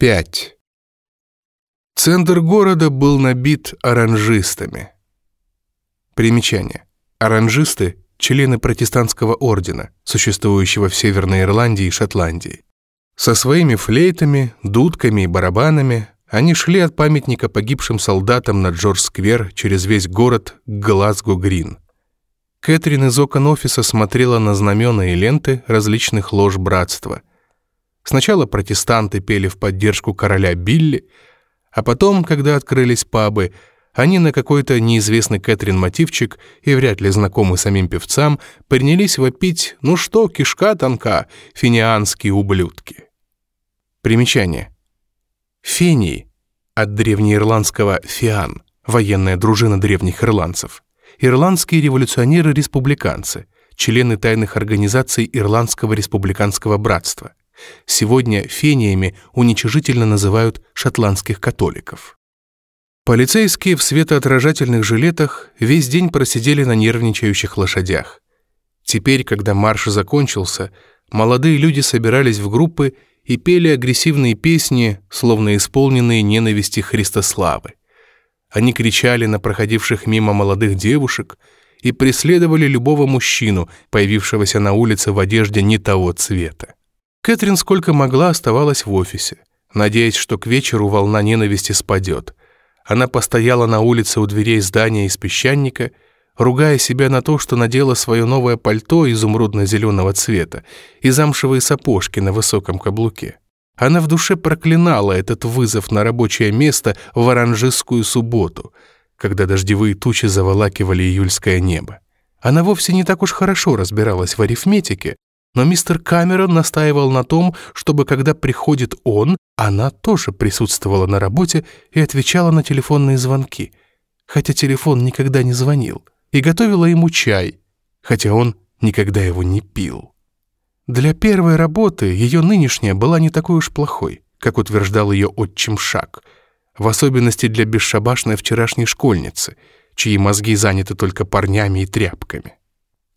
5. Центр города был набит оранжистами. Примечание. Оранжисты – члены протестантского ордена, существующего в Северной Ирландии и Шотландии. Со своими флейтами, дудками и барабанами они шли от памятника погибшим солдатам на Джордж-сквер через весь город к Глазго-Грин. Кэтрин из окон офиса смотрела на знамена и ленты различных лож братства – Сначала протестанты пели в поддержку короля Билли, а потом, когда открылись пабы, они на какой-то неизвестный Кэтрин мотивчик и вряд ли знакомый самим певцам принялись вопить «Ну что, кишка тонка, финианские ублюдки». Примечание. Фении от древнеирландского «фиан» — военная дружина древних ирландцев. Ирландские революционеры-республиканцы, члены тайных организаций Ирландского республиканского братства. Сегодня фениями уничижительно называют шотландских католиков. Полицейские в светоотражательных жилетах весь день просидели на нервничающих лошадях. Теперь, когда марш закончился, молодые люди собирались в группы и пели агрессивные песни, словно исполненные ненависти Христославы. Они кричали на проходивших мимо молодых девушек и преследовали любого мужчину, появившегося на улице в одежде не того цвета. Кэтрин сколько могла оставалась в офисе, надеясь, что к вечеру волна ненависти спадет. Она постояла на улице у дверей здания из песчаника, ругая себя на то, что надела свое новое пальто изумрудно-зеленого цвета и замшевые сапожки на высоком каблуке. Она в душе проклинала этот вызов на рабочее место в оранжистскую субботу, когда дождевые тучи заволакивали июльское небо. Она вовсе не так уж хорошо разбиралась в арифметике, но мистер Камерон настаивал на том, чтобы когда приходит он, она тоже присутствовала на работе и отвечала на телефонные звонки, хотя телефон никогда не звонил, и готовила ему чай, хотя он никогда его не пил. Для первой работы ее нынешняя была не такой уж плохой, как утверждал ее отчим Шак, в особенности для бесшабашной вчерашней школьницы, чьи мозги заняты только парнями и тряпками.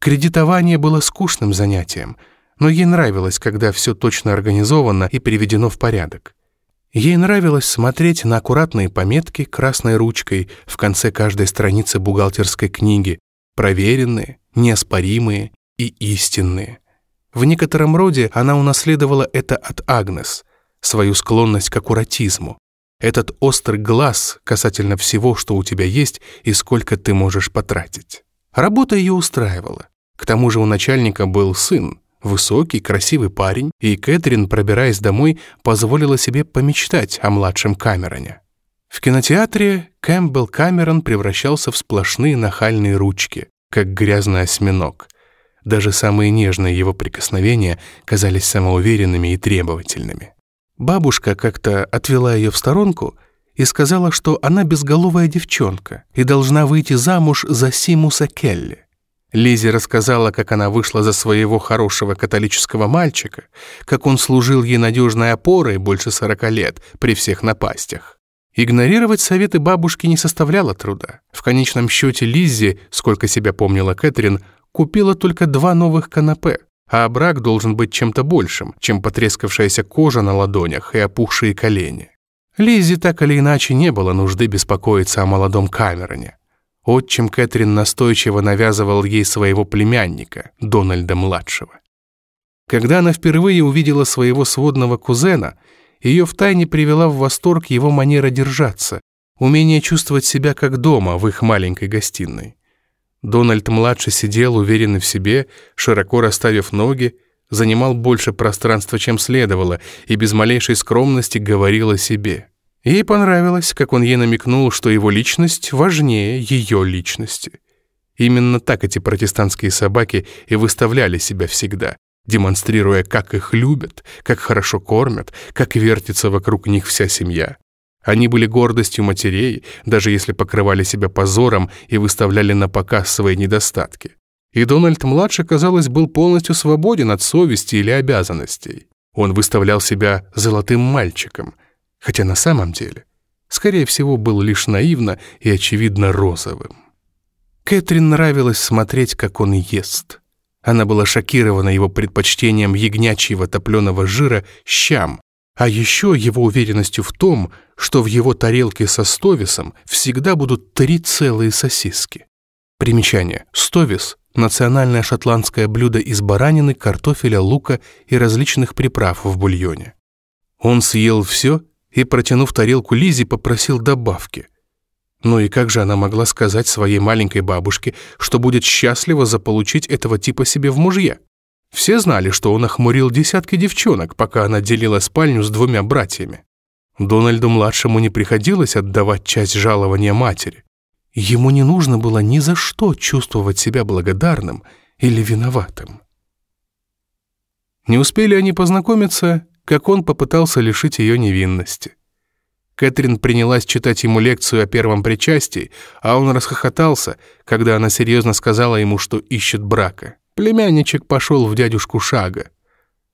Кредитование было скучным занятием, но ей нравилось, когда все точно организовано и приведено в порядок. Ей нравилось смотреть на аккуратные пометки красной ручкой в конце каждой страницы бухгалтерской книги, проверенные, неоспоримые и истинные. В некотором роде она унаследовала это от Агнес, свою склонность к аккуратизму, этот острый глаз касательно всего, что у тебя есть и сколько ты можешь потратить. Работа ее устраивала. К тому же у начальника был сын, высокий, красивый парень, и Кэтрин, пробираясь домой, позволила себе помечтать о младшем Камероне. В кинотеатре Кэмпбелл Камерон превращался в сплошные нахальные ручки, как грязный осьминог. Даже самые нежные его прикосновения казались самоуверенными и требовательными. Бабушка как-то отвела ее в сторонку и сказала, что она безголовая девчонка и должна выйти замуж за Симуса Келли. Лизи рассказала, как она вышла за своего хорошего католического мальчика, как он служил ей надежной опорой больше сорока лет при всех напастях. Игнорировать советы бабушки не составляло труда. В конечном счете Лиззи, сколько себя помнила Кэтрин, купила только два новых канапе, а брак должен быть чем-то большим, чем потрескавшаяся кожа на ладонях и опухшие колени. Лиззи так или иначе не было нужды беспокоиться о молодом Камероне. Отчим Кэтрин настойчиво навязывал ей своего племянника, Дональда-младшего. Когда она впервые увидела своего сводного кузена, ее втайне привела в восторг его манера держаться, умение чувствовать себя как дома в их маленькой гостиной. Дональд-младший сидел уверенный в себе, широко расставив ноги, занимал больше пространства, чем следовало, и без малейшей скромности говорил о себе. Ей понравилось, как он ей намекнул, что его личность важнее ее личности. Именно так эти протестантские собаки и выставляли себя всегда, демонстрируя, как их любят, как хорошо кормят, как вертится вокруг них вся семья. Они были гордостью матерей, даже если покрывали себя позором и выставляли на показ свои недостатки. И Дональд-младший, казалось, был полностью свободен от совести или обязанностей. Он выставлял себя золотым мальчиком, хотя на самом деле, скорее всего, был лишь наивно и, очевидно, розовым. Кэтрин нравилось смотреть, как он ест. Она была шокирована его предпочтением ягнячьего топленого жира щам, а еще его уверенностью в том, что в его тарелке со стовисом всегда будут три целые сосиски. Примечание. Стовис – национальное шотландское блюдо из баранины, картофеля, лука и различных приправ в бульоне. Он съел все и, протянув тарелку Лизе, попросил добавки. Ну и как же она могла сказать своей маленькой бабушке, что будет счастлива заполучить этого типа себе в мужья? Все знали, что он охмурил десятки девчонок, пока она делила спальню с двумя братьями. Дональду-младшему не приходилось отдавать часть жалования матери. Ему не нужно было ни за что чувствовать себя благодарным или виноватым. Не успели они познакомиться, как он попытался лишить ее невинности. Кэтрин принялась читать ему лекцию о первом причастии, а он расхохотался, когда она серьезно сказала ему, что ищет брака. Племянничек пошел в дядюшку шага.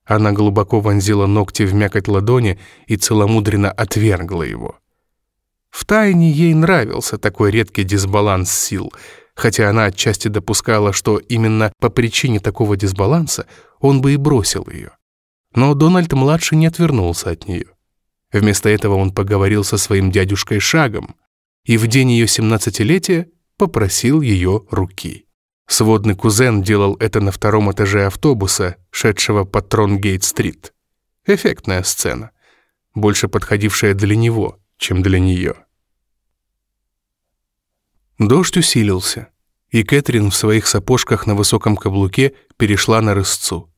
Она глубоко вонзила ногти в мякоть ладони и целомудренно отвергла его. Втайне ей нравился такой редкий дисбаланс сил, хотя она отчасти допускала, что именно по причине такого дисбаланса он бы и бросил ее. Но Дональд-младший не отвернулся от нее. Вместо этого он поговорил со своим дядюшкой Шагом и в день ее семнадцатилетия попросил ее руки. Сводный кузен делал это на втором этаже автобуса, шедшего по Тронгейт-стрит. Эффектная сцена, больше подходившая для него, чем для нее. Дождь усилился, и Кэтрин в своих сапожках на высоком каблуке перешла на рысцу.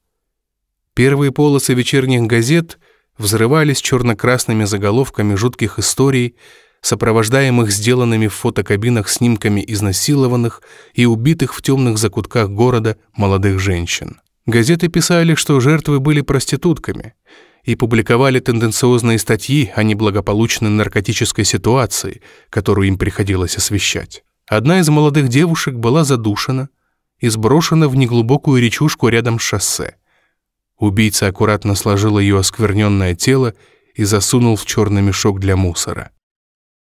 Первые полосы вечерних газет взрывались черно-красными заголовками жутких историй, сопровождаемых сделанными в фотокабинах снимками изнасилованных и убитых в темных закутках города молодых женщин. Газеты писали, что жертвы были проститутками, и публиковали тенденциозные статьи о неблагополучной наркотической ситуации, которую им приходилось освещать. Одна из молодых девушек была задушена и сброшена в неглубокую речушку рядом с шоссе. Убийца аккуратно сложил ее оскверненное тело и засунул в черный мешок для мусора.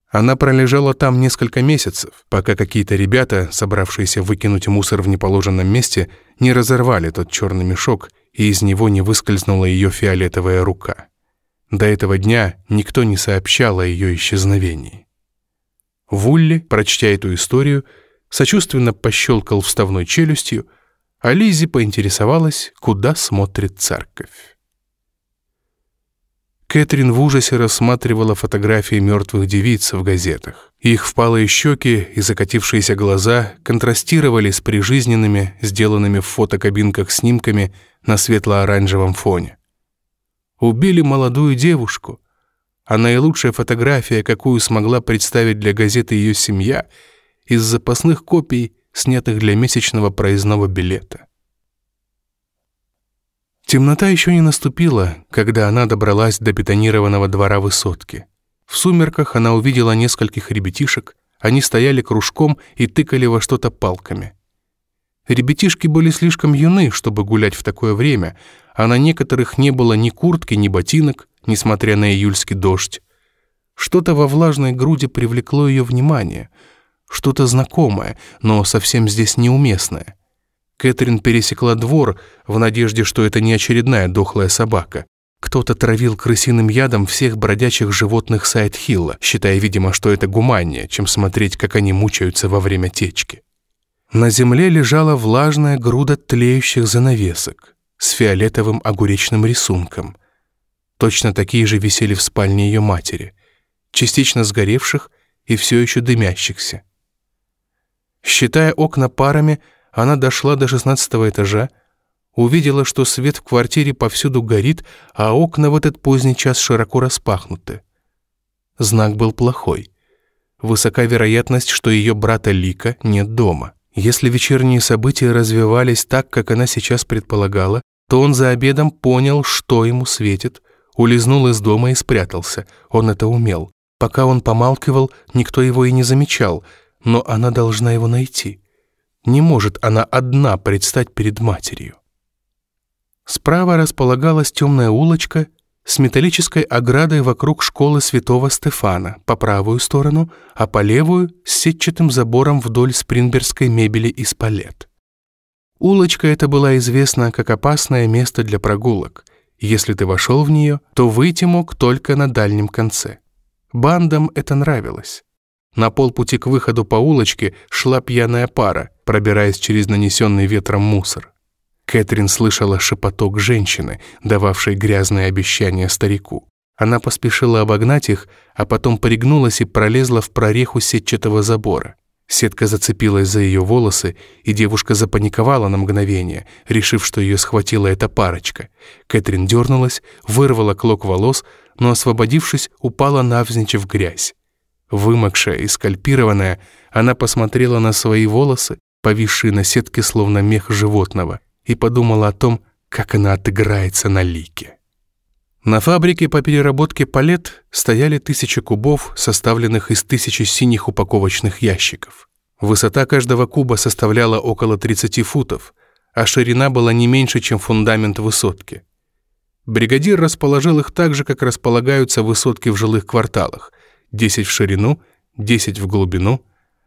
Она пролежала там несколько месяцев, пока какие-то ребята, собравшиеся выкинуть мусор в неположенном месте, не разорвали тот черный мешок, и из него не выскользнула ее фиолетовая рука. До этого дня никто не сообщал о ее исчезновении. Вулли, прочтя эту историю, сочувственно пощелкал вставной челюстью, а Лизи поинтересовалась, куда смотрит церковь. Кэтрин в ужасе рассматривала фотографии мертвых девиц в газетах. Их впалые щеки и закатившиеся глаза контрастировали с прижизненными, сделанными в фотокабинках снимками на светло-оранжевом фоне. Убили молодую девушку, а наилучшая фотография, какую смогла представить для газеты ее семья, из запасных копий, снятых для месячного проездного билета. Темнота еще не наступила, когда она добралась до бетонированного двора высотки. В сумерках она увидела нескольких ребятишек, они стояли кружком и тыкали во что-то палками. Ребятишки были слишком юны, чтобы гулять в такое время, а на некоторых не было ни куртки, ни ботинок, несмотря на июльский дождь. Что-то во влажной груди привлекло ее внимание, что-то знакомое, но совсем здесь неуместное — Кэтрин пересекла двор в надежде, что это не очередная дохлая собака. Кто-то травил крысиным ядом всех бродячих животных Сайдхилла, считая, видимо, что это гуманнее, чем смотреть, как они мучаются во время течки. На земле лежала влажная груда тлеющих занавесок с фиолетовым огуречным рисунком. Точно такие же висели в спальне ее матери, частично сгоревших и все еще дымящихся. Считая окна парами, она дошла до шестнадцатого этажа, увидела, что свет в квартире повсюду горит, а окна в этот поздний час широко распахнуты. Знак был плохой. Высока вероятность, что ее брата Лика нет дома. Если вечерние события развивались так, как она сейчас предполагала, то он за обедом понял, что ему светит, улизнул из дома и спрятался. Он это умел. Пока он помалкивал, никто его и не замечал, но она должна его найти. Не может она одна предстать перед матерью. Справа располагалась темная улочка с металлической оградой вокруг школы святого Стефана по правую сторону, а по левую — с сетчатым забором вдоль спринберской мебели из палет. Улочка эта была известна как опасное место для прогулок, Если ты вошел в нее, то выйти мог только на дальнем конце. Бандам это нравилось. На полпути к выходу по улочке шла пьяная пара, пробираясь через нанесенный ветром мусор. Кэтрин слышала шепоток женщины, дававшей грязные обещания старику. Она поспешила обогнать их, а потом пригнулась и пролезла в прореху сетчатого забора. Сетка зацепилась за ее волосы, и девушка запаниковала на мгновение, решив, что ее схватила эта парочка. Кэтрин дернулась, вырвала клок волос, но, освободившись, упала навзничь в грязь. Вымокшая и скальпированная, она посмотрела на свои волосы, повисшие на сетке словно мех животного, и подумала о том, как она отыграется на лике. На фабрике по переработке палет стояли тысячи кубов, составленных из тысячи синих упаковочных ящиков. Высота каждого куба составляла около 30 футов, а ширина была не меньше, чем фундамент высотки. Бригадир расположил их так же, как располагаются высотки в жилых кварталах, 10 в ширину, 10 в глубину,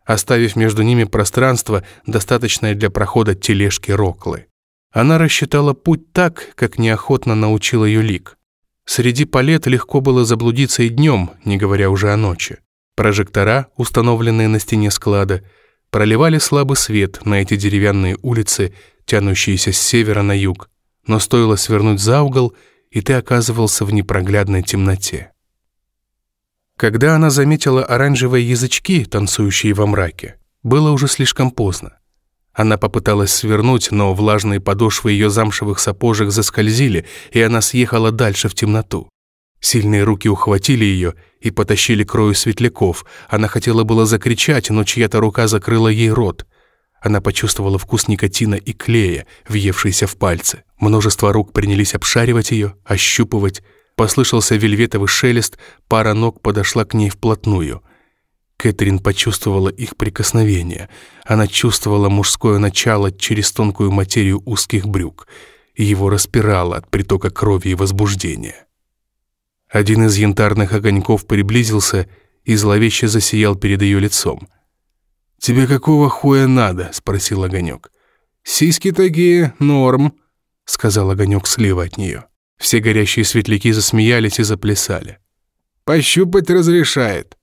оставив между ними пространство, достаточное для прохода тележки Роклы. Она рассчитала путь так, как неохотно научил ее Лик. Среди палет легко было заблудиться и днем, не говоря уже о ночи. Прожектора, установленные на стене склада, проливали слабый свет на эти деревянные улицы, тянущиеся с севера на юг, но стоило свернуть за угол, и ты оказывался в непроглядной темноте. Когда она заметила оранжевые язычки, танцующие во мраке, было уже слишком поздно. Она попыталась свернуть, но влажные подошвы ее замшевых сапожек заскользили, и она съехала дальше в темноту. Сильные руки ухватили ее и потащили к рою светляков. Она хотела было закричать, но чья-то рука закрыла ей рот. Она почувствовала вкус никотина и клея, въевшийся в пальцы. Множество рук принялись обшаривать ее, ощупывать. Послышался вельветовый шелест, пара ног подошла к ней вплотную. Кэтрин почувствовала их прикосновение. Она чувствовала мужское начало через тонкую материю узких брюк. Его распирало от притока крови и возбуждения. Один из янтарных огоньков приблизился и зловеще засиял перед ее лицом. «Тебе какого хуя надо?» — спросил огонек. «Сиськи такие, норм», — сказал огонек слева от нее. Все горящие светляки засмеялись и заплясали. «Пощупать разрешает».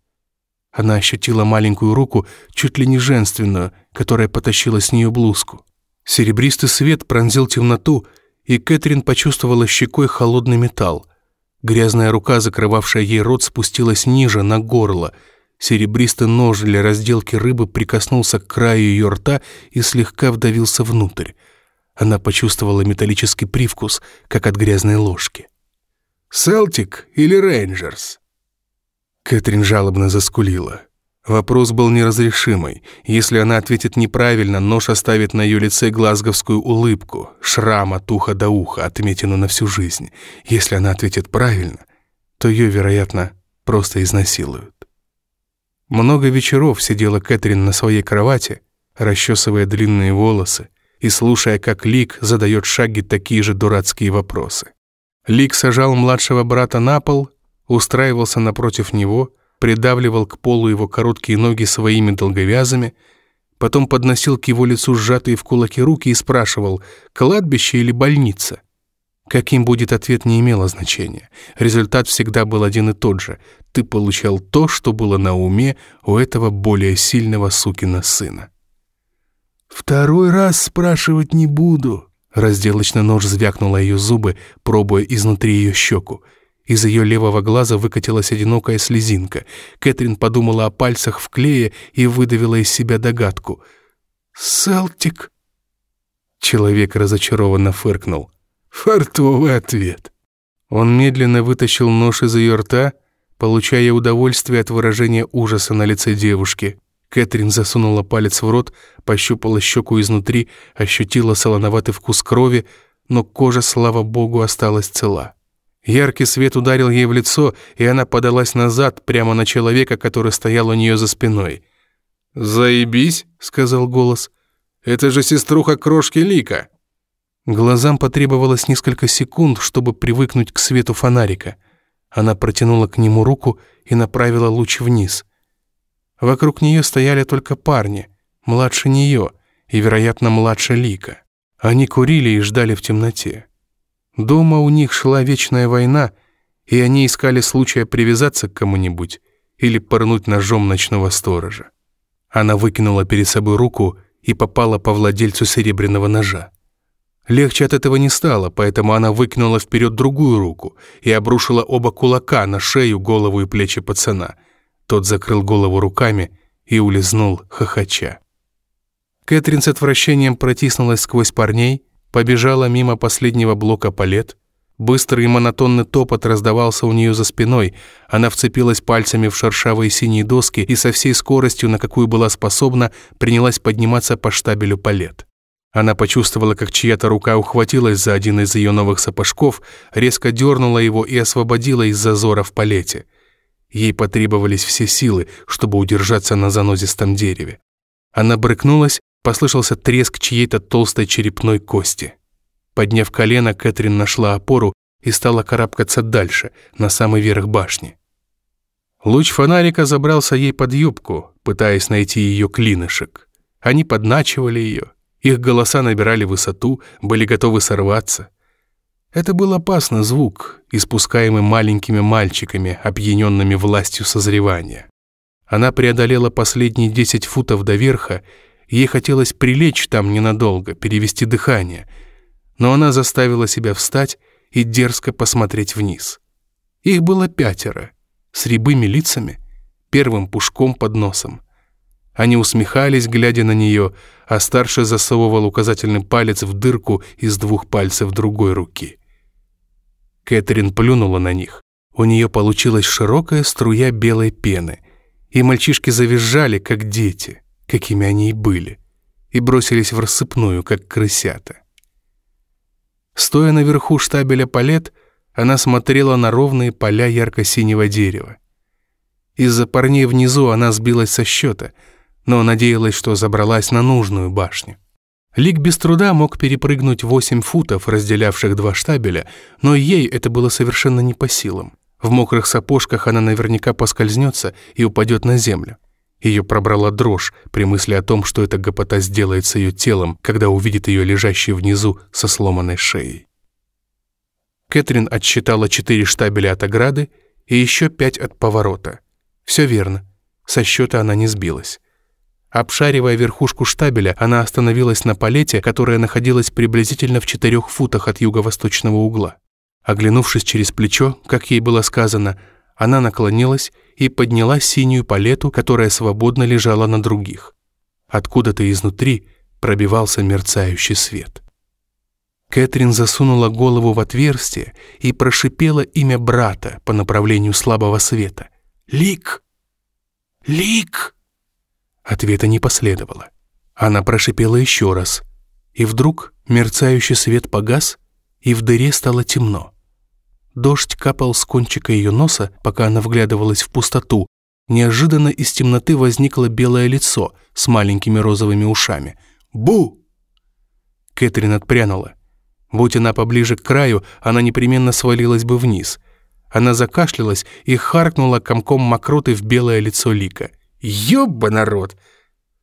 Она ощутила маленькую руку, чуть ли не женственную, которая потащила с нее блузку. Серебристый свет пронзил темноту, и Кэтрин почувствовала щекой холодный металл. Грязная рука, закрывавшая ей рот, спустилась ниже, на горло. Серебристый нож для разделки рыбы прикоснулся к краю ее рта и слегка вдавился внутрь. Она почувствовала металлический привкус, как от грязной ложки. «Селтик или Рейнджерс?» Кэтрин жалобно заскулила. Вопрос был неразрешимый. Если она ответит неправильно, нож оставит на ее лице глазговскую улыбку, шрам от уха до уха, отметину на всю жизнь. Если она ответит правильно, то ее, вероятно, просто изнасилуют. Много вечеров сидела Кэтрин на своей кровати, расчесывая длинные волосы и слушая, как Лик задает шаги такие же дурацкие вопросы. Лик сажал младшего брата на пол устраивался напротив него, придавливал к полу его короткие ноги своими долговязами, потом подносил к его лицу сжатые в кулаки руки и спрашивал, кладбище или больница. Каким будет ответ, не имело значения. Результат всегда был один и тот же. Ты получал то, что было на уме у этого более сильного сукина сына. «Второй раз спрашивать не буду», Разделочный нож звякнула ее зубы, пробуя изнутри ее щеку. Из ее левого глаза выкатилась одинокая слезинка. Кэтрин подумала о пальцах в клее и выдавила из себя догадку. «Селтик?» Человек разочарованно фыркнул. «Фартовый ответ». Он медленно вытащил нож из ее рта, получая удовольствие от выражения ужаса на лице девушки. Кэтрин засунула палец в рот, пощупала щеку изнутри, ощутила солоноватый вкус крови, но кожа, слава богу, осталась цела. Яркий свет ударил ей в лицо, и она подалась назад, прямо на человека, который стоял у нее за спиной. «Заебись», — сказал голос. «Это же сеструха крошки Лика». Глазам потребовалось несколько секунд, чтобы привыкнуть к свету фонарика. Она протянула к нему руку и направила луч вниз. Вокруг нее стояли только парни, младше нее и, вероятно, младше Лика. Они курили и ждали в темноте. Дома у них шла вечная война, и они искали случая привязаться к кому-нибудь или пырнуть ножом ночного сторожа. Она выкинула перед собой руку и попала по владельцу серебряного ножа. Легче от этого не стало, поэтому она выкинула вперед другую руку и обрушила оба кулака на шею, голову и плечи пацана. Тот закрыл голову руками и улизнул, хохоча. Кэтрин с отвращением протиснулась сквозь парней, побежала мимо последнего блока палет. Быстрый и монотонный топот раздавался у нее за спиной. Она вцепилась пальцами в шершавые синие доски и со всей скоростью, на какую была способна, принялась подниматься по штабелю палет. Она почувствовала, как чья-то рука ухватилась за один из ее новых сапожков, резко дернула его и освободила из зазора в палете. Ей потребовались все силы, чтобы удержаться на занозистом дереве. Она брыкнулась, послышался треск чьей-то толстой черепной кости. Подняв колено, Кэтрин нашла опору и стала карабкаться дальше, на самый верх башни. Луч фонарика забрался ей под юбку, пытаясь найти ее клинышек. Они подначивали ее, их голоса набирали высоту, были готовы сорваться. Это был опасный звук, испускаемый маленькими мальчиками, опьяненными властью созревания. Она преодолела последние десять футов до верха, ей хотелось прилечь там ненадолго, перевести дыхание, но она заставила себя встать и дерзко посмотреть вниз. Их было пятеро, с рябыми лицами, первым пушком под носом. Они усмехались, глядя на нее, а старший засовывал указательный палец в дырку из двух пальцев другой руки. Кэтрин плюнула на них. У нее получилась широкая струя белой пены, и мальчишки завизжали, как дети, какими они и были, и бросились в рассыпную, как крысята. Стоя наверху штабеля палет, она смотрела на ровные поля ярко-синего дерева. Из-за парней внизу она сбилась со счета — но надеялась, что забралась на нужную башню. Лик без труда мог перепрыгнуть 8 футов, разделявших два штабеля, но ей это было совершенно не по силам. В мокрых сапожках она наверняка поскользнется и упадет на землю. Ее пробрала дрожь при мысли о том, что эта гопота сделает с ее телом, когда увидит ее лежащей внизу со сломанной шеей. Кэтрин отсчитала четыре штабеля от ограды и еще пять от поворота. Все верно. Со счета она не сбилась. Обшаривая верхушку штабеля, она остановилась на палете, которая находилась приблизительно в четырех футах от юго-восточного угла. Оглянувшись через плечо, как ей было сказано, она наклонилась и подняла синюю палету, которая свободно лежала на других. Откуда-то изнутри пробивался мерцающий свет. Кэтрин засунула голову в отверстие и прошипела имя брата по направлению слабого света. «Лик! Лик!» Ответа не последовало. Она прошипела еще раз. И вдруг мерцающий свет погас, и в дыре стало темно. Дождь капал с кончика ее носа, пока она вглядывалась в пустоту. Неожиданно из темноты возникло белое лицо с маленькими розовыми ушами. «Бу!» Кэтрин отпрянула. Будь она поближе к краю, она непременно свалилась бы вниз. Она закашлялась и харкнула комком мокроты в белое лицо Лика – «Ёбба, народ!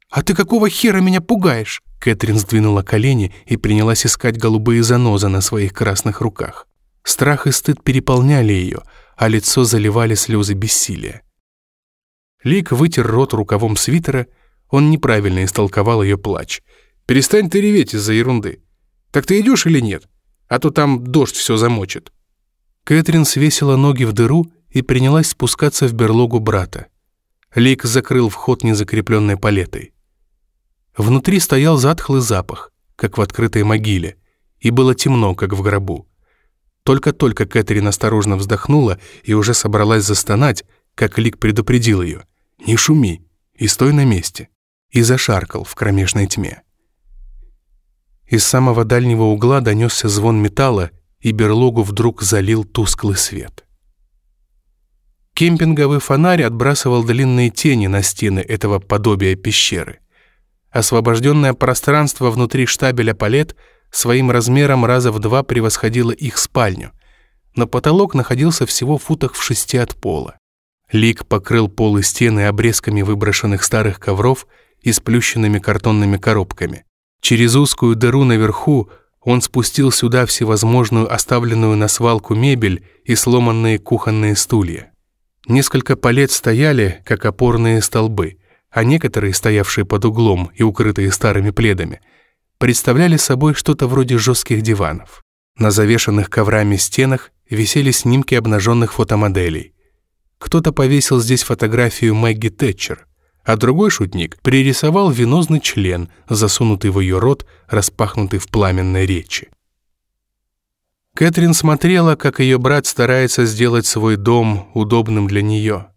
А ты какого хера меня пугаешь?» Кэтрин сдвинула колени и принялась искать голубые занозы на своих красных руках. Страх и стыд переполняли ее, а лицо заливали слезы бессилия. Лик вытер рот рукавом свитера, он неправильно истолковал ее плач. «Перестань ты реветь из-за ерунды. Так ты идешь или нет? А то там дождь все замочит». Кэтрин свесила ноги в дыру и принялась спускаться в берлогу брата. Лик закрыл вход незакрепленной палетой. Внутри стоял затхлый запах, как в открытой могиле, и было темно, как в гробу. Только-только Кэтрин осторожно вздохнула и уже собралась застонать, как Лик предупредил ее. «Не шуми и стой на месте», и зашаркал в кромешной тьме. Из самого дальнего угла донесся звон металла, и берлогу вдруг залил тусклый свет. Кемпинговый фонарь отбрасывал длинные тени на стены этого подобия пещеры. Освобожденное пространство внутри штабеля палет своим размером раза в два превосходило их спальню, но потолок находился всего в футах в шести от пола. Лик покрыл пол и стены обрезками выброшенных старых ковров и сплющенными картонными коробками. Через узкую дыру наверху Он спустил сюда всевозможную оставленную на свалку мебель и сломанные кухонные стулья. Несколько палет стояли, как опорные столбы, а некоторые, стоявшие под углом и укрытые старыми пледами, представляли собой что-то вроде жестких диванов. На завешанных коврами стенах висели снимки обнаженных фотомоделей. Кто-то повесил здесь фотографию Мэгги Тэтчер, а другой шутник пририсовал венозный член, засунутый в ее рот, распахнутый в пламенной речи. Кэтрин смотрела, как ее брат старается сделать свой дом удобным для нее.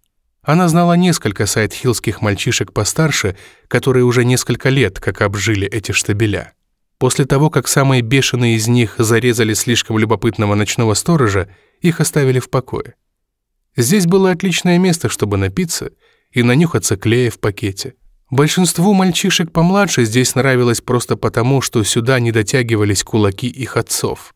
Она знала несколько сайт-хиллских мальчишек постарше, которые уже несколько лет как обжили эти штабеля. После того, как самые бешеные из них зарезали слишком любопытного ночного сторожа, их оставили в покое. Здесь было отличное место, чтобы напиться и нанюхаться клея в пакете. Большинству мальчишек помладше здесь нравилось просто потому, что сюда не дотягивались кулаки их отцов.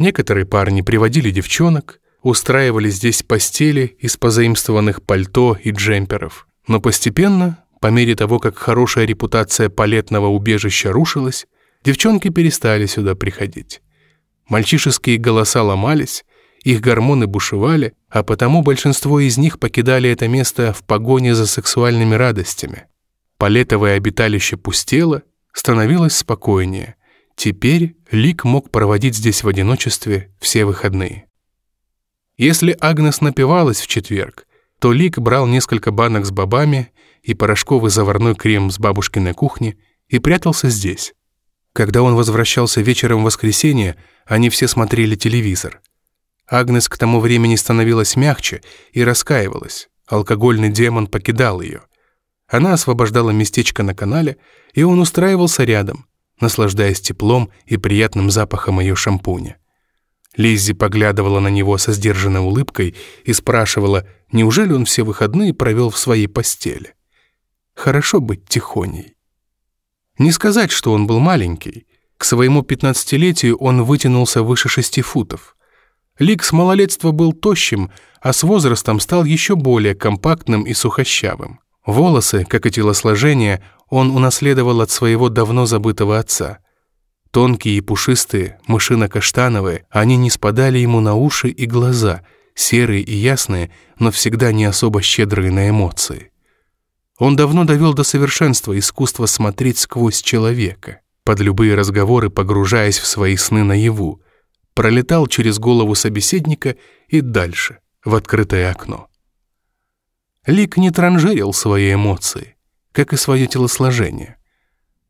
Некоторые парни приводили девчонок, устраивали здесь постели из позаимствованных пальто и джемперов. Но постепенно, по мере того, как хорошая репутация палетного убежища рушилась, Девчонки перестали сюда приходить. Мальчишеские голоса ломались, их гормоны бушевали, а потому большинство из них покидали это место в погоне за сексуальными радостями. Палетовое обиталище пустело, становилось спокойнее. Теперь Лик мог проводить здесь в одиночестве все выходные. Если Агнес напивалась в четверг, то Лик брал несколько банок с бобами и порошковый заварной крем с бабушкиной кухни и прятался здесь. Когда он возвращался вечером в воскресенье, они все смотрели телевизор. Агнес к тому времени становилась мягче и раскаивалась. Алкогольный демон покидал ее. Она освобождала местечко на канале, и он устраивался рядом, наслаждаясь теплом и приятным запахом ее шампуня. Лиззи поглядывала на него со сдержанной улыбкой и спрашивала, неужели он все выходные провел в своей постели. Хорошо быть тихоней. Не сказать, что он был маленький. К своему пятнадцатилетию он вытянулся выше шести футов. Лик с малолетства был тощим, а с возрастом стал еще более компактным и сухощавым. Волосы, как и телосложение, он унаследовал от своего давно забытого отца. Тонкие и пушистые, мышино-каштановые, они не спадали ему на уши и глаза, серые и ясные, но всегда не особо щедрые на эмоции. Он давно довел до совершенства искусство смотреть сквозь человека, под любые разговоры погружаясь в свои сны наяву, пролетал через голову собеседника и дальше, в открытое окно. Лик не транжирил свои эмоции, как и свое телосложение.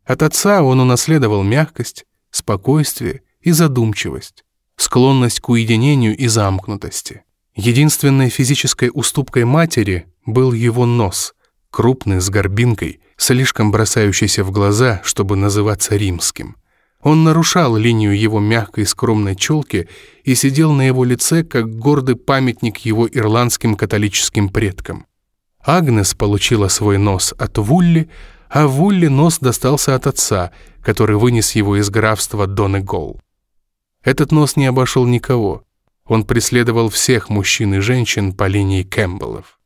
От отца он унаследовал мягкость, спокойствие и задумчивость, склонность к уединению и замкнутости. Единственной физической уступкой матери был его нос — крупный, с горбинкой, слишком бросающийся в глаза, чтобы называться римским. Он нарушал линию его мягкой скромной челки и сидел на его лице, как гордый памятник его ирландским католическим предкам. Агнес получила свой нос от Вулли, а Вулли нос достался от отца, который вынес его из графства Донегол. Этот нос не обошел никого. Он преследовал всех мужчин и женщин по линии Кэмпбеллов.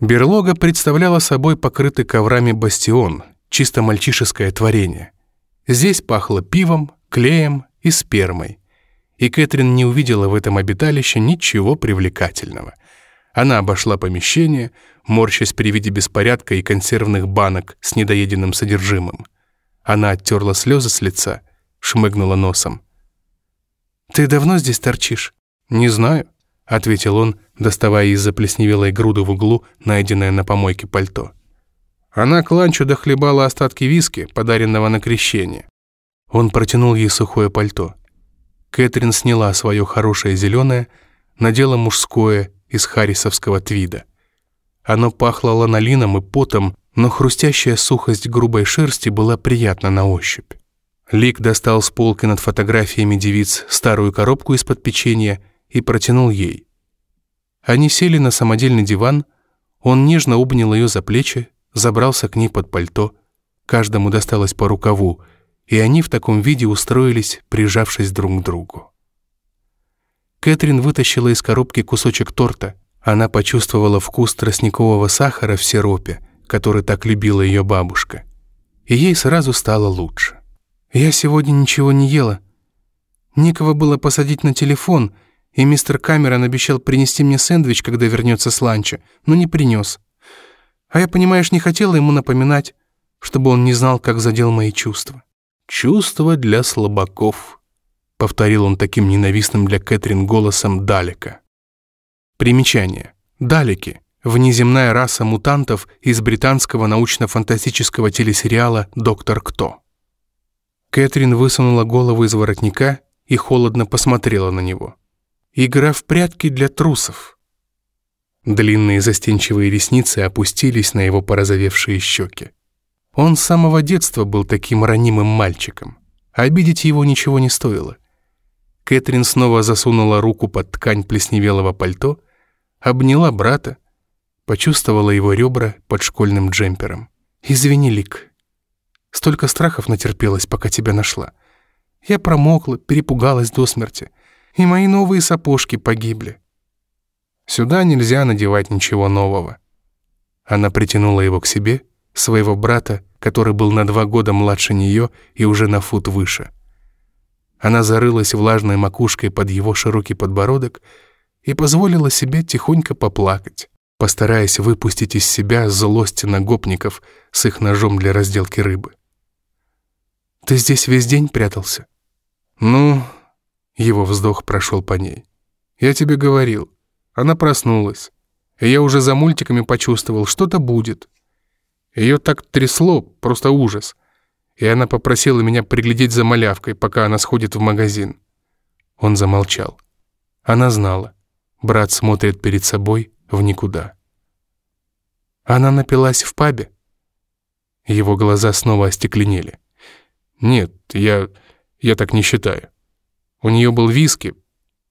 Берлога представляла собой покрытый коврами бастион, чисто мальчишеское творение. Здесь пахло пивом, клеем и спермой. И Кэтрин не увидела в этом обиталище ничего привлекательного. Она обошла помещение, морщась при виде беспорядка и консервных банок с недоеденным содержимым. Она оттерла слезы с лица, шмыгнула носом. «Ты давно здесь торчишь?» «Не знаю», — ответил он, доставая из заплесневелой груды в углу найденное на помойке пальто. Она к ланчу дохлебала остатки виски, подаренного на крещение. Он протянул ей сухое пальто. Кэтрин сняла свое хорошее зеленое, надела мужское из харрисовского твида. Оно пахло ланолином и потом, но хрустящая сухость грубой шерсти была приятна на ощупь. Лик достал с полки над фотографиями девиц старую коробку из-под печенья и протянул ей. Они сели на самодельный диван, он нежно обнял ее за плечи, забрался к ней под пальто, каждому досталось по рукаву, и они в таком виде устроились, прижавшись друг к другу. Кэтрин вытащила из коробки кусочек торта. Она почувствовала вкус тростникового сахара в сиропе, который так любила ее бабушка. И ей сразу стало лучше. «Я сегодня ничего не ела. Некого было посадить на телефон, и мистер Камерон обещал принести мне сэндвич, когда вернется с ланча, но не принес. А я, понимаешь, не хотела ему напоминать, чтобы он не знал, как задел мои чувства». «Чувства для слабаков», — повторил он таким ненавистным для Кэтрин голосом Далека. Примечание. Далеки — внеземная раса мутантов из британского научно-фантастического телесериала «Доктор Кто». Кэтрин высунула голову из воротника и холодно посмотрела на него. «Игра в прятки для трусов». Длинные застенчивые ресницы опустились на его порозовевшие щеки. Он с самого детства был таким ранимым мальчиком. Обидеть его ничего не стоило. Кэтрин снова засунула руку под ткань плесневелого пальто, обняла брата, почувствовала его ребра под школьным джемпером. «Извини, Лик. Столько страхов натерпелась, пока тебя нашла. Я промокла, перепугалась до смерти, и мои новые сапожки погибли. Сюда нельзя надевать ничего нового». Она притянула его к себе, своего брата, который был на два года младше нее и уже на фут выше. Она зарылась влажной макушкой под его широкий подбородок и позволила себе тихонько поплакать, постараясь выпустить из себя злость на гопников с их ножом для разделки рыбы. «Ты здесь весь день прятался?» «Ну...» — его вздох прошел по ней. «Я тебе говорил. Она проснулась. И я уже за мультиками почувствовал, что-то будет. Ее так трясло, просто ужас. И она попросила меня приглядеть за малявкой, пока она сходит в магазин. Он замолчал. Она знала. Брат смотрит перед собой в никуда. Она напилась в пабе? Его глаза снова остекленели. Нет, я... я так не считаю. У нее был виски.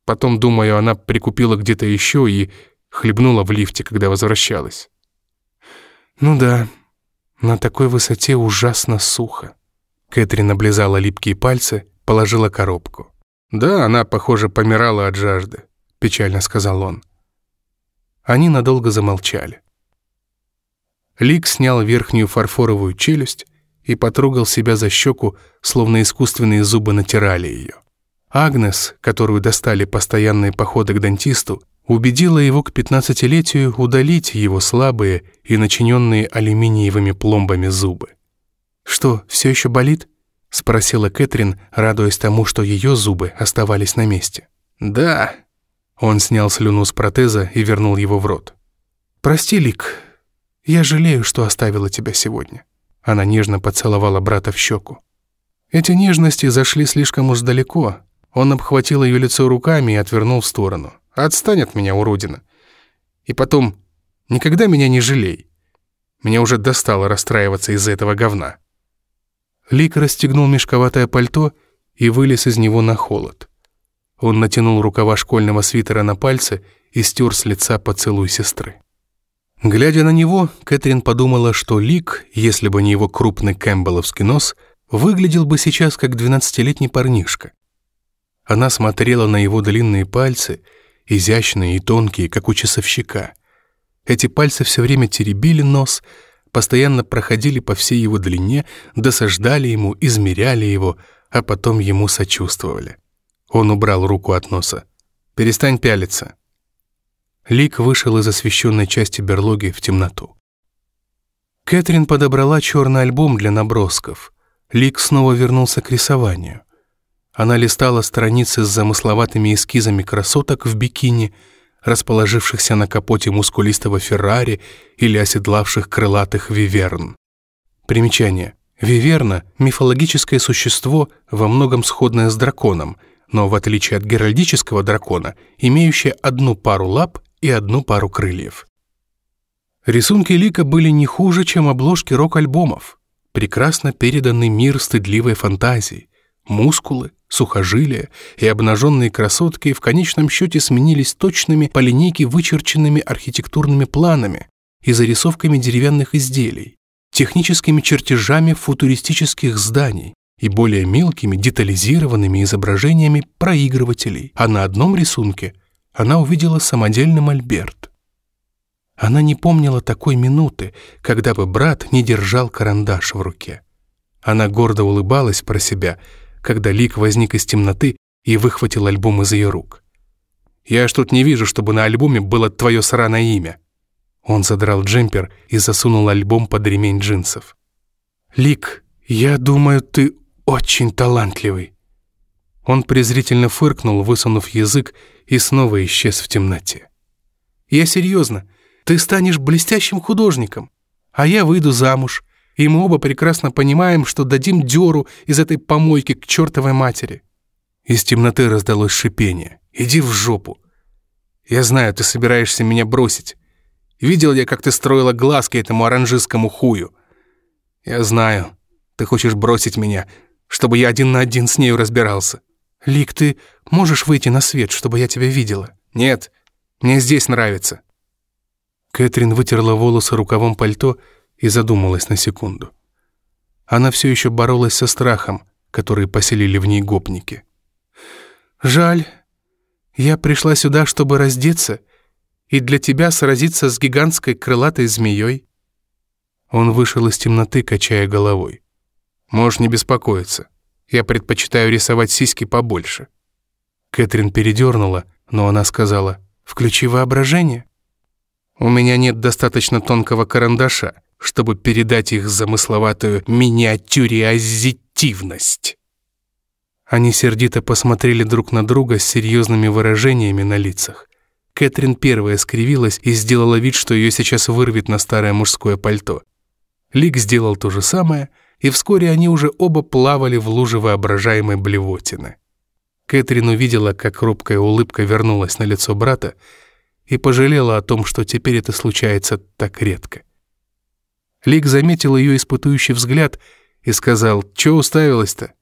Потом, думаю, она прикупила где-то еще и хлебнула в лифте, когда возвращалась. Ну да, на такой высоте ужасно сухо. Кэтрин облизала липкие пальцы, положила коробку. «Да, она, похоже, помирала от жажды», — печально сказал он. Они надолго замолчали. Лик снял верхнюю фарфоровую челюсть и потрогал себя за щеку, словно искусственные зубы натирали ее. Агнес, которую достали постоянные походы к дантисту, убедила его к пятнадцатилетию удалить его слабые и начиненные алюминиевыми пломбами зубы. «Что, все еще болит?» — спросила Кэтрин, радуясь тому, что ее зубы оставались на месте. «Да». Он снял слюну с протеза и вернул его в рот. «Прости, Лик, я жалею, что оставила тебя сегодня». Она нежно поцеловала брата в щеку. Эти нежности зашли слишком уж далеко. Он обхватил ее лицо руками и отвернул в сторону. Отстань от меня, уродина. И потом, никогда меня не жалей. Меня уже достало расстраиваться из-за этого говна». Лик расстегнул мешковатое пальто и вылез из него на холод. Он натянул рукава школьного свитера на пальцы и стер с лица поцелуй сестры. Глядя на него, Кэтрин подумала, что Лик, если бы не его крупный кэмпбелловский нос, выглядел бы сейчас как двенадцатилетний парнишка. Она смотрела на его длинные пальцы — изящные и тонкие, как у часовщика. Эти пальцы все время теребили нос, постоянно проходили по всей его длине, досаждали ему, измеряли его, а потом ему сочувствовали. Он убрал руку от носа. «Перестань пялиться». Лик вышел из освещенной части берлоги в темноту. Кэтрин подобрала черный альбом для набросков. Лик снова вернулся к рисованию. Она листала страницы с замысловатыми эскизами красоток в бикини, расположившихся на капоте мускулистого Феррари или оседлавших крылатых виверн. Примечание. Виверна — мифологическое существо, во многом сходное с драконом, но в отличие от геральдического дракона, имеющее одну пару лап и одну пару крыльев. Рисунки Лика были не хуже, чем обложки рок-альбомов. Прекрасно переданный мир стыдливой фантазии, мускулы, сухожилия и обнаженные красотки в конечном счете сменились точными по линейке вычерченными архитектурными планами и зарисовками деревянных изделий, техническими чертежами футуристических зданий и более мелкими детализированными изображениями проигрывателей, а на одном рисунке она увидела самодельный мольберт. Она не помнила такой минуты, когда бы брат не держал карандаш в руке. Она гордо улыбалась про себя, когда Лик возник из темноты и выхватил альбом из ее рук. «Я ж тут не вижу, чтобы на альбоме было твое сраное имя». Он задрал джемпер и засунул альбом под ремень джинсов. «Лик, я думаю, ты очень талантливый». Он презрительно фыркнул, высунув язык, и снова исчез в темноте. «Я серьезно. Ты станешь блестящим художником, а я выйду замуж, и мы оба прекрасно понимаем, что дадим дёру из этой помойки к чертовой матери». Из темноты раздалось шипение. «Иди в жопу. Я знаю, ты собираешься меня бросить. Видел я, как ты строила глазки этому оранжистскому хую. Я знаю, ты хочешь бросить меня, чтобы я один на один с нею разбирался. Лик, ты можешь выйти на свет, чтобы я тебя видела? Нет, мне здесь нравится. Кэтрин вытерла волосы рукавом пальто и задумалась на секунду. Она все еще боролась со страхом, который поселили в ней гопники. «Жаль. Я пришла сюда, чтобы раздеться и для тебя сразиться с гигантской крылатой змеей». Он вышел из темноты, качая головой. «Можешь не беспокоиться. Я предпочитаю рисовать сиськи побольше». Кэтрин передернула, но она сказала, «Включи воображение». «У меня нет достаточно тонкого карандаша, чтобы передать их замысловатую миниатюриозитивность». Они сердито посмотрели друг на друга с серьезными выражениями на лицах. Кэтрин первая скривилась и сделала вид, что ее сейчас вырвет на старое мужское пальто. Лик сделал то же самое, и вскоре они уже оба плавали в луже воображаемой блевотины. Кэтрин увидела, как робкая улыбка вернулась на лицо брата и пожалела о том, что теперь это случается так редко. Лик заметил ее испытующий взгляд и сказал, «Чё уставилась-то?»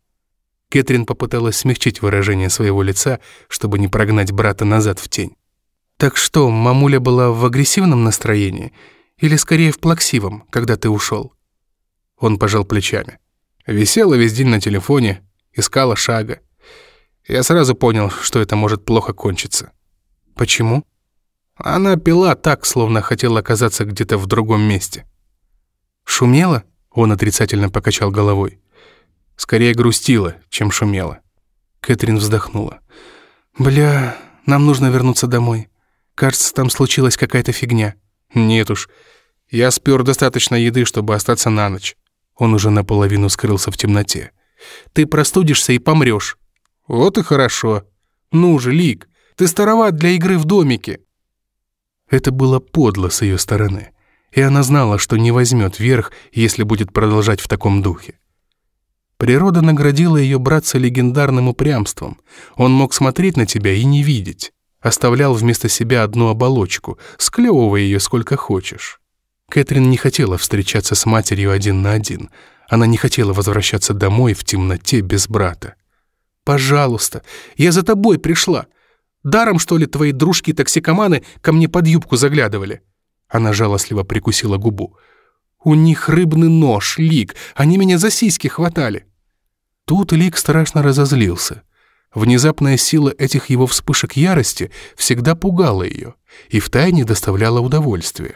Кэтрин попыталась смягчить выражение своего лица, чтобы не прогнать брата назад в тень. «Так что, мамуля была в агрессивном настроении или скорее в плаксивом, когда ты ушел?» Он пожал плечами. Висела весь день на телефоне, искала шага. Я сразу понял, что это может плохо кончиться. «Почему?» Она пила так, словно хотела оказаться где-то в другом месте. «Шумела?» — он отрицательно покачал головой. Скорее грустила, чем шумела. Кэтрин вздохнула. «Бля, нам нужно вернуться домой. Кажется, там случилась какая-то фигня». «Нет уж. Я спер достаточно еды, чтобы остаться на ночь». Он уже наполовину скрылся в темноте. «Ты простудишься и помрешь». «Вот и хорошо. Ну же, Лик, ты староват для игры в домике». Это было подло с ее стороны, и она знала, что не возьмет верх, если будет продолжать в таком духе. Природа наградила ее братца легендарным упрямством. Он мог смотреть на тебя и не видеть. Оставлял вместо себя одну оболочку, склевывая ее сколько хочешь. Кэтрин не хотела встречаться с матерью один на один. Она не хотела возвращаться домой в темноте без брата. «Пожалуйста, я за тобой пришла. Даром, что ли, твои дружки-токсикоманы ко мне под юбку заглядывали?» Она жалостливо прикусила губу. «У них рыбный нож, Лик, они меня за сиськи хватали». Тут Лик страшно разозлился. Внезапная сила этих его вспышек ярости всегда пугала ее и втайне доставляла удовольствие.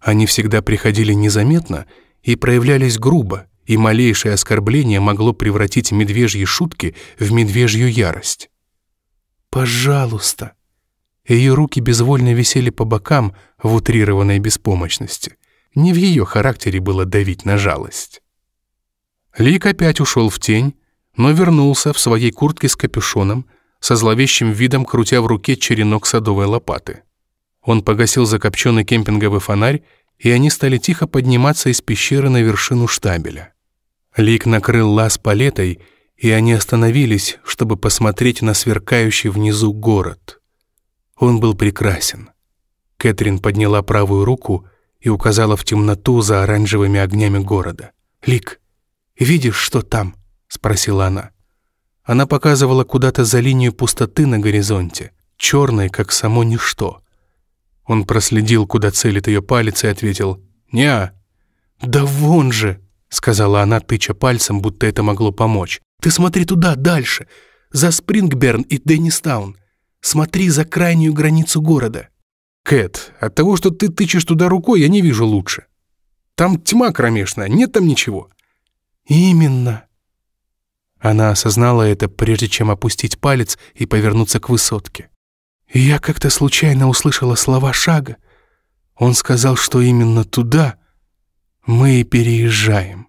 Они всегда приходили незаметно и проявлялись грубо, и малейшее оскорбление могло превратить медвежьи шутки в медвежью ярость. «Пожалуйста!» Ее руки безвольно висели по бокам в утрированной беспомощности. Не в ее характере было давить на жалость. Лик опять ушел в тень, но вернулся в своей куртке с капюшоном, со зловещим видом крутя в руке черенок садовой лопаты. Он погасил закопченный кемпинговый фонарь, и они стали тихо подниматься из пещеры на вершину штабеля. Лик накрыл лаз палетой, и они остановились, чтобы посмотреть на сверкающий внизу город. Он был прекрасен. Кэтрин подняла правую руку и указала в темноту за оранжевыми огнями города. «Лик, видишь, что там?» — спросила она. Она показывала куда-то за линию пустоты на горизонте, черной, как само ничто. Он проследил, куда целит ее палец, и ответил «Неа». «Да вон же!» — сказала она, тыча пальцем, будто это могло помочь. «Ты смотри туда, дальше, за Спрингберн и Деннистаун. Смотри за крайнюю границу города». «Кэт, от того, что ты тычешь туда рукой, я не вижу лучше. Там тьма кромешная, нет там ничего». «Именно». Она осознала это, прежде чем опустить палец и повернуться к высотке. И я как-то случайно услышала слова шага. Он сказал, что именно туда мы и переезжаем.